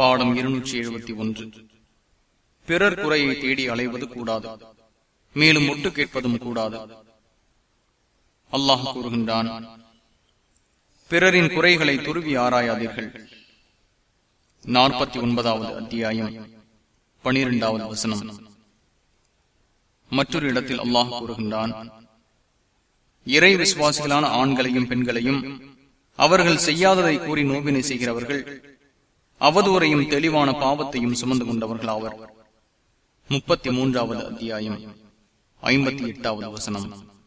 பாடம் இருநூற்றி எழுபத்தி ஒன்று. பிறர் குறையை தேடி அலைவது கூடாது. மேலும் ஒட்டு கேட்பதும் கூடாது. அல்லாஹ் கூறுகின்றான் பிறரின் குறைகளை துருவி ஆராயாதீர்கள். நாற்பத்தி ஒன்பதாவது அத்தியாயம் பனிரெண்டாவது வசனம். மற்றொரு இடத்தில் அல்லாஹ் கூறுகின்றான் இறை விசுவாசிகளான ஆண்களையும் பெண்களையும் அவர்கள் செய்யாததை கூறி நோவினை செய்கிறவர்கள் அவதூறையும் தெளிவான பாவத்தையும் சுமந்து கொண்டவர்கள் ஆவர் முப்பத்தி மூன்றாவது அத்தியாயம். ஐம்பத்தி எட்டாவது வசனம்.